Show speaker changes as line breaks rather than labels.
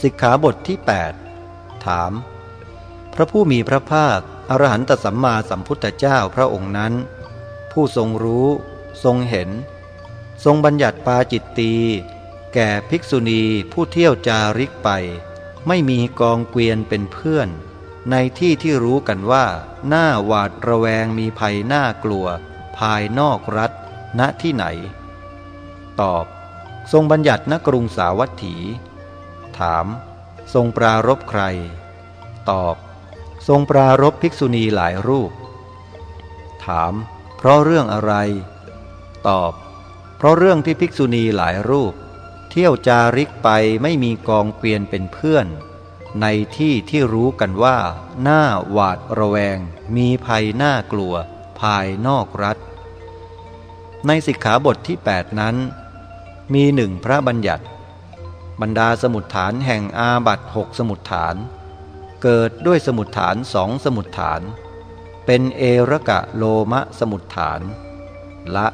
สิกขาบทที่ 8 ถาม พระผู้มีพระภาค อรหันตสัมมาสัมพุทธเจ้าพระองค์นั้น ผู้ทรงรู้ ทรงเห็น ทรงบัญญัติปาจิตตีแก่ภิกษุณีผู้เที่ยวจาริกไป ไม่มีกองเกวียนเป็นเพื่อน ในที่ที่รู้กันว่าหน้าหวาดระแวงมีภัยน่ากลัว ภายนอกรัฐ ณที่ไหน ตอบ ทรงบัญญัติณกรุงสาวัตถี ถาม ทรงปรารบใคร ตอบ ทรงปรารบภิกษุณีหลายรูป ถาม เพราะเรื่องอะไร ตอบ เพราะเรื่องที่ภิกษุณีหลายรูป เที่ยวจาริกไปไม่มีกองเกวียนเป็นเพื่อน ในที่ที่รู้กันว่าหน้าหวาดระแวง มีภัยน่ากลัว ภายนอกรัฐ ในสิกขาบทที่ 8 นั้น มีหนึ่งพระบัญญัติ บรรดาสมุดฐานแห่งอาบัตหกสมุดฐาน เกิดด้วยสมุดฐานสองสมุดฐาน เป็นเอระกะโลมะสมุดฐาน ละ